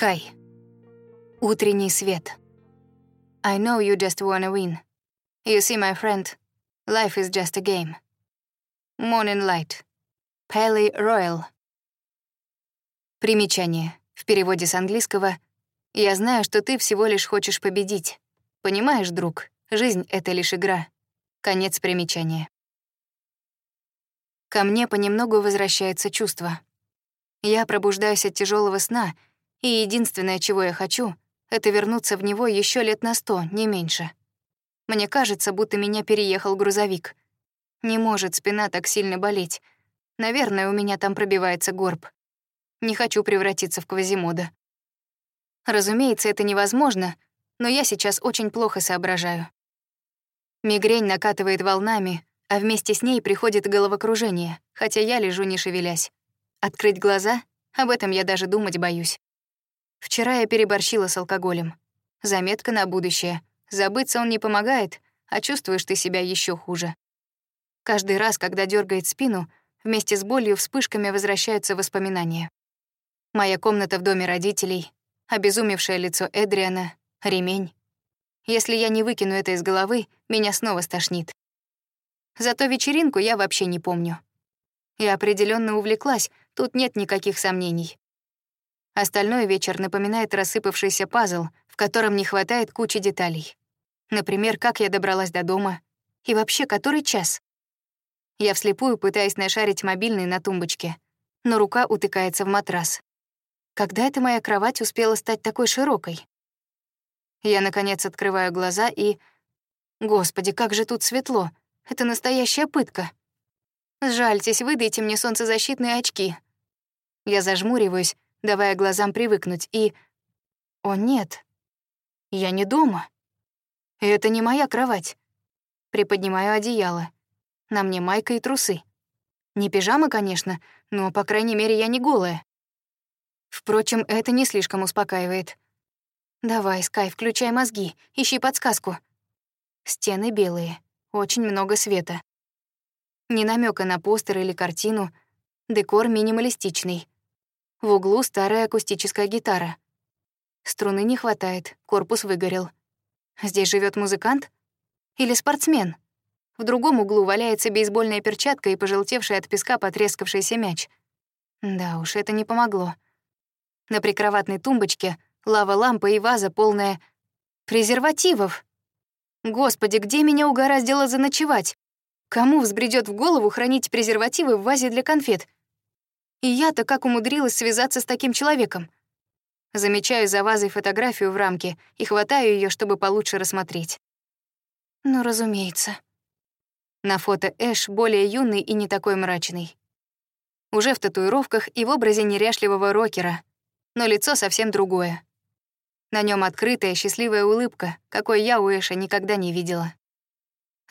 Sky. Утренний свет. I know you just wanna win. You see, my friend, life is just a game. Morning light. Pally Royal. Примечание. В переводе с английского «Я знаю, что ты всего лишь хочешь победить. Понимаешь, друг, жизнь — это лишь игра». Конец примечания. Ко мне понемногу возвращается чувство. Я пробуждаюсь от тяжелого сна, и единственное, чего я хочу, это вернуться в него еще лет на сто, не меньше. Мне кажется, будто меня переехал грузовик. Не может спина так сильно болеть. Наверное, у меня там пробивается горб. Не хочу превратиться в Квазимода. Разумеется, это невозможно, но я сейчас очень плохо соображаю. Мигрень накатывает волнами, а вместе с ней приходит головокружение, хотя я лежу не шевелясь. Открыть глаза — об этом я даже думать боюсь. Вчера я переборщила с алкоголем. Заметка на будущее. Забыться он не помогает, а чувствуешь ты себя еще хуже. Каждый раз, когда дергает спину, вместе с болью вспышками возвращаются воспоминания. Моя комната в доме родителей, обезумевшее лицо Эдриана, ремень. Если я не выкину это из головы, меня снова стошнит. Зато вечеринку я вообще не помню. Я определенно увлеклась, тут нет никаких сомнений. Остальной вечер напоминает рассыпавшийся пазл, в котором не хватает кучи деталей. Например, как я добралась до дома и вообще который час. Я вслепую пытаюсь нашарить мобильный на тумбочке, но рука утыкается в матрас. Когда эта моя кровать успела стать такой широкой? Я, наконец, открываю глаза и... Господи, как же тут светло! Это настоящая пытка. Жальтесь, выдайте мне солнцезащитные очки. Я зажмуриваюсь, давая глазам привыкнуть, и... О, нет. Я не дома. Это не моя кровать. Приподнимаю одеяло. На мне майка и трусы. Не пижама, конечно, но, по крайней мере, я не голая. Впрочем, это не слишком успокаивает. Давай, Скай, включай мозги, ищи подсказку. Стены белые, очень много света. Ни намека на постер или картину, декор минималистичный. В углу старая акустическая гитара. Струны не хватает, корпус выгорел. Здесь живет музыкант? Или спортсмен? В другом углу валяется бейсбольная перчатка и пожелтевший от песка потрескавшийся мяч. Да уж, это не помогло. На прикроватной тумбочке лава-лампа и ваза, полная презервативов. Господи, где меня угораздило заночевать? Кому взбредет в голову хранить презервативы в вазе для конфет? И я-то как умудрилась связаться с таким человеком? Замечаю за вазой фотографию в рамке и хватаю ее, чтобы получше рассмотреть. Ну, разумеется. На фото Эш более юный и не такой мрачный. Уже в татуировках и в образе неряшливого рокера, но лицо совсем другое. На нем открытая, счастливая улыбка, какой я у Эша никогда не видела.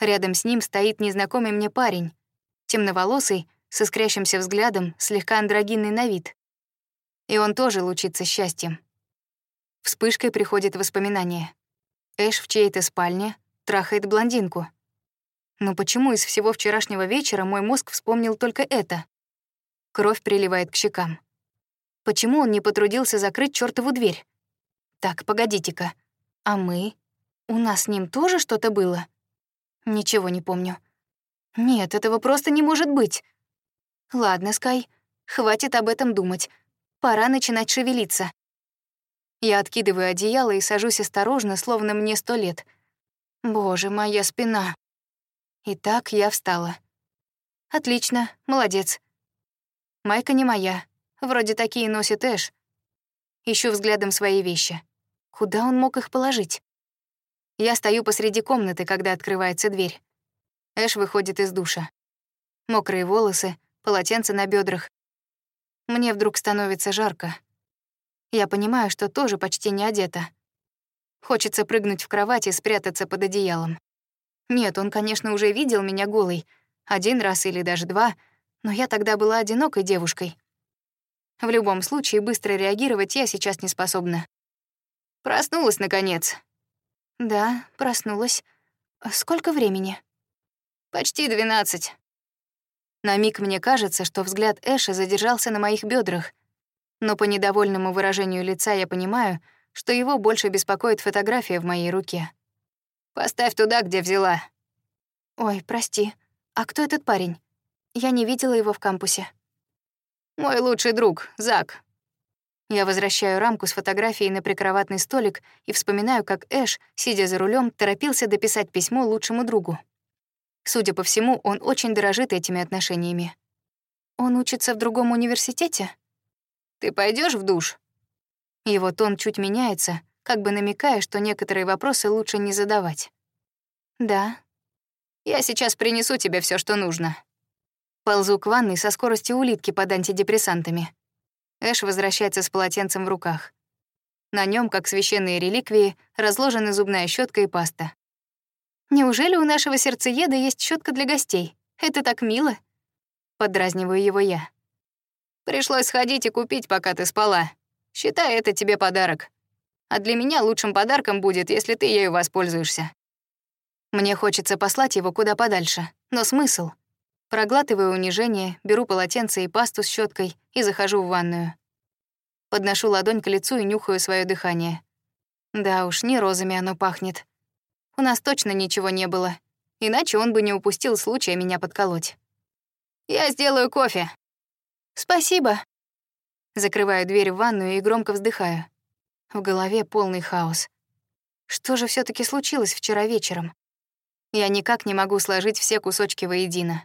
Рядом с ним стоит незнакомый мне парень, темноволосый, с искрящимся взглядом, слегка андрогинный на вид. И он тоже лучится счастьем. Вспышкой приходит воспоминание. Эш в чьей-то спальне трахает блондинку. Но почему из всего вчерашнего вечера мой мозг вспомнил только это? Кровь приливает к щекам. Почему он не потрудился закрыть чёртову дверь? Так, погодите-ка. А мы? У нас с ним тоже что-то было? Ничего не помню. Нет, этого просто не может быть. Ладно, Скай, хватит об этом думать. Пора начинать шевелиться. Я откидываю одеяло и сажусь осторожно, словно мне сто лет. Боже, моя спина. Итак, я встала. Отлично, молодец. Майка не моя, Вроде такие носит Эш. Ищу взглядом свои вещи. Куда он мог их положить? Я стою посреди комнаты, когда открывается дверь. Эш выходит из душа. Мокрые волосы, полотенце на бедрах. Мне вдруг становится жарко. Я понимаю, что тоже почти не одета. Хочется прыгнуть в кровать и спрятаться под одеялом. Нет, он, конечно, уже видел меня голой. Один раз или даже два, но я тогда была одинокой девушкой. В любом случае, быстро реагировать я сейчас не способна. Проснулась, наконец. Да, проснулась. Сколько времени? Почти двенадцать. На миг мне кажется, что взгляд Эша задержался на моих бедрах. Но по недовольному выражению лица я понимаю, что его больше беспокоит фотография в моей руке. «Поставь туда, где взяла». «Ой, прости. А кто этот парень? Я не видела его в кампусе». «Мой лучший друг, Зак». Я возвращаю рамку с фотографией на прикроватный столик и вспоминаю, как Эш, сидя за рулем, торопился дописать письмо лучшему другу. Судя по всему, он очень дорожит этими отношениями. Он учится в другом университете? Ты пойдешь в душ? Его тон чуть меняется, как бы намекая, что некоторые вопросы лучше не задавать. Да. Я сейчас принесу тебе все, что нужно. Ползу к ванной со скоростью улитки под антидепрессантами. Эш возвращается с полотенцем в руках. На нем, как священные реликвии, разложены зубная щетка и паста. Неужели у нашего сердцееда есть щетка для гостей? Это так мило. Подразниваю его я. Пришлось сходить и купить, пока ты спала. Считай, это тебе подарок. А для меня лучшим подарком будет, если ты ею воспользуешься. Мне хочется послать его куда подальше, но смысл? Проглатываю унижение, беру полотенце и пасту с щеткой и захожу в ванную. Подношу ладонь к лицу и нюхаю свое дыхание. Да уж, не розами оно пахнет. У нас точно ничего не было, иначе он бы не упустил случая меня подколоть. «Я сделаю кофе». «Спасибо». Закрываю дверь в ванную и громко вздыхаю. В голове полный хаос. Что же все таки случилось вчера вечером? Я никак не могу сложить все кусочки воедино.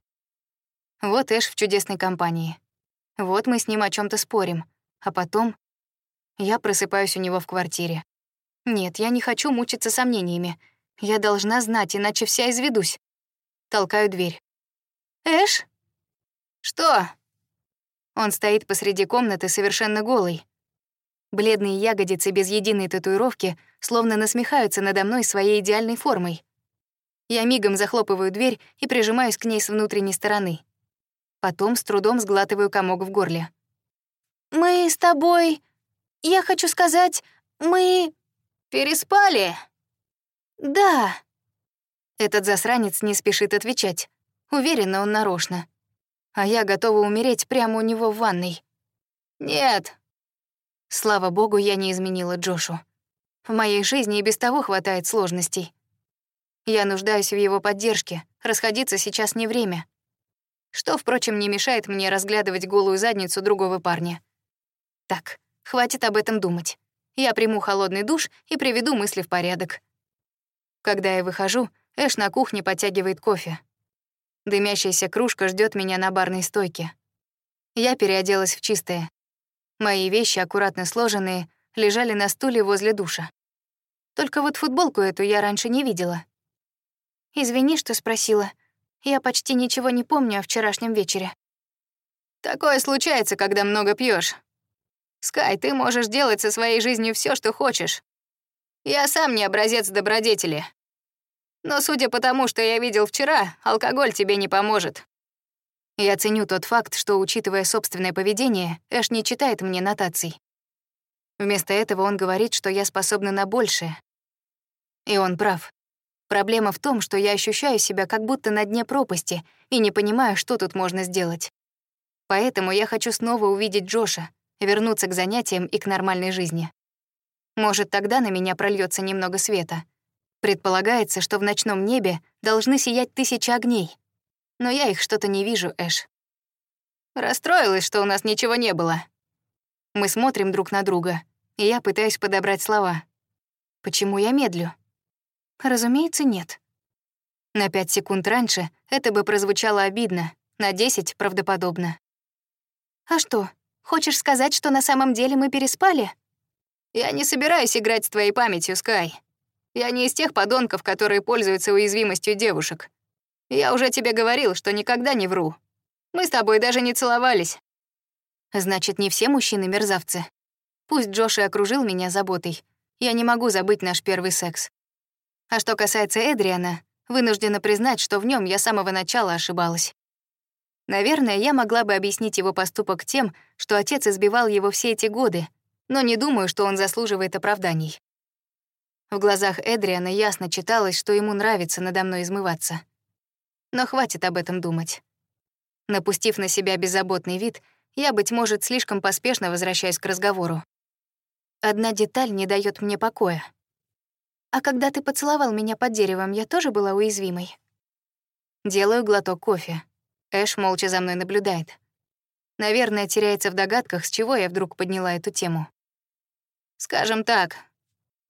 Вот Эш в чудесной компании. Вот мы с ним о чем то спорим. А потом я просыпаюсь у него в квартире. Нет, я не хочу мучиться сомнениями. Я должна знать, иначе вся изведусь. Толкаю дверь. «Эш?» «Что?» Он стоит посреди комнаты совершенно голый. Бледные ягодицы без единой татуировки словно насмехаются надо мной своей идеальной формой. Я мигом захлопываю дверь и прижимаюсь к ней с внутренней стороны. Потом с трудом сглатываю комок в горле. «Мы с тобой... Я хочу сказать, мы... переспали?» «Да». Этот засранец не спешит отвечать. Уверена, он нарочно. А я готова умереть прямо у него в ванной. «Нет». Слава богу, я не изменила Джошу. В моей жизни и без того хватает сложностей. Я нуждаюсь в его поддержке, расходиться сейчас не время что, впрочем, не мешает мне разглядывать голую задницу другого парня. Так, хватит об этом думать. Я приму холодный душ и приведу мысли в порядок. Когда я выхожу, Эш на кухне подтягивает кофе. Дымящаяся кружка ждет меня на барной стойке. Я переоделась в чистое. Мои вещи, аккуратно сложенные, лежали на стуле возле душа. Только вот футболку эту я раньше не видела. «Извини, что спросила», я почти ничего не помню о вчерашнем вечере. Такое случается, когда много пьешь. Скай, ты можешь делать со своей жизнью все, что хочешь. Я сам не образец добродетели. Но судя по тому, что я видел вчера, алкоголь тебе не поможет. Я ценю тот факт, что, учитывая собственное поведение, Эш не читает мне нотаций. Вместо этого он говорит, что я способна на большее. И он прав. Проблема в том, что я ощущаю себя как будто на дне пропасти и не понимаю, что тут можно сделать. Поэтому я хочу снова увидеть Джоша, вернуться к занятиям и к нормальной жизни. Может, тогда на меня прольется немного света. Предполагается, что в ночном небе должны сиять тысячи огней. Но я их что-то не вижу, Эш. Расстроилась, что у нас ничего не было. Мы смотрим друг на друга, и я пытаюсь подобрать слова. Почему я медлю? Разумеется, нет. На пять секунд раньше это бы прозвучало обидно, на десять — правдоподобно. «А что, хочешь сказать, что на самом деле мы переспали?» «Я не собираюсь играть с твоей памятью, Скай. Я не из тех подонков, которые пользуются уязвимостью девушек. Я уже тебе говорил, что никогда не вру. Мы с тобой даже не целовались». «Значит, не все мужчины мерзавцы. Пусть Джош и окружил меня заботой. Я не могу забыть наш первый секс. А что касается Эдриана, вынуждена признать, что в нем я с самого начала ошибалась. Наверное, я могла бы объяснить его поступок тем, что отец избивал его все эти годы, но не думаю, что он заслуживает оправданий. В глазах Эдриана ясно читалось, что ему нравится надо мной измываться. Но хватит об этом думать. Напустив на себя беззаботный вид, я, быть может, слишком поспешно возвращаюсь к разговору. Одна деталь не дает мне покоя. А когда ты поцеловал меня под деревом, я тоже была уязвимой. Делаю глоток кофе. Эш молча за мной наблюдает. Наверное, теряется в догадках, с чего я вдруг подняла эту тему. Скажем так,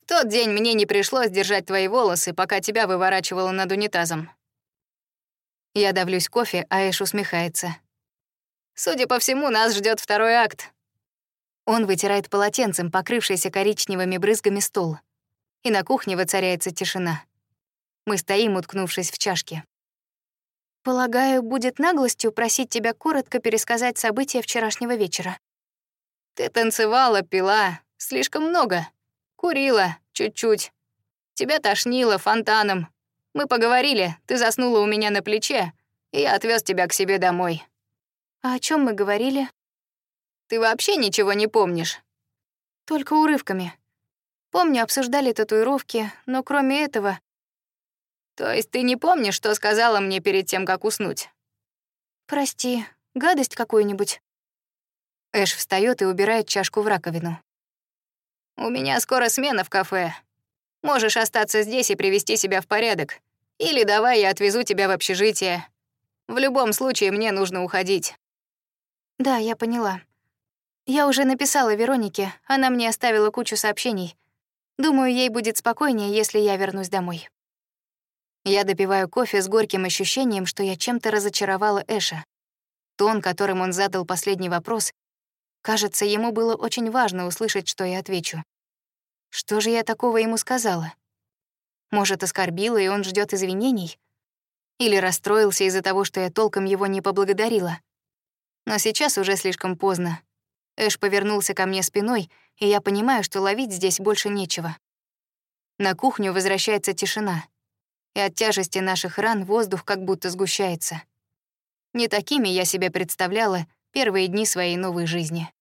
тот день мне не пришлось держать твои волосы, пока тебя выворачивало над унитазом. Я давлюсь кофе, а Эш усмехается. Судя по всему, нас ждет второй акт. Он вытирает полотенцем, покрывшийся коричневыми брызгами стол. И на кухне воцаряется тишина. Мы стоим, уткнувшись в чашки. Полагаю, будет наглостью просить тебя коротко пересказать события вчерашнего вечера. Ты танцевала, пила, слишком много. Курила, чуть-чуть. Тебя тошнило фонтаном. Мы поговорили, ты заснула у меня на плече, и я отвез тебя к себе домой. А о чем мы говорили? Ты вообще ничего не помнишь? Только урывками. Помню, обсуждали татуировки, но кроме этого... То есть ты не помнишь, что сказала мне перед тем, как уснуть? Прости, гадость какую-нибудь. Эш встает и убирает чашку в раковину. У меня скоро смена в кафе. Можешь остаться здесь и привести себя в порядок. Или давай я отвезу тебя в общежитие. В любом случае мне нужно уходить. Да, я поняла. Я уже написала Веронике, она мне оставила кучу сообщений. Думаю, ей будет спокойнее, если я вернусь домой. Я допиваю кофе с горьким ощущением, что я чем-то разочаровала Эша. Тон, которым он задал последний вопрос, кажется, ему было очень важно услышать, что я отвечу. Что же я такого ему сказала? Может, оскорбила, и он ждет извинений? Или расстроился из-за того, что я толком его не поблагодарила? Но сейчас уже слишком поздно. Эш повернулся ко мне спиной, и я понимаю, что ловить здесь больше нечего. На кухню возвращается тишина, и от тяжести наших ран воздух как будто сгущается. Не такими я себе представляла первые дни своей новой жизни.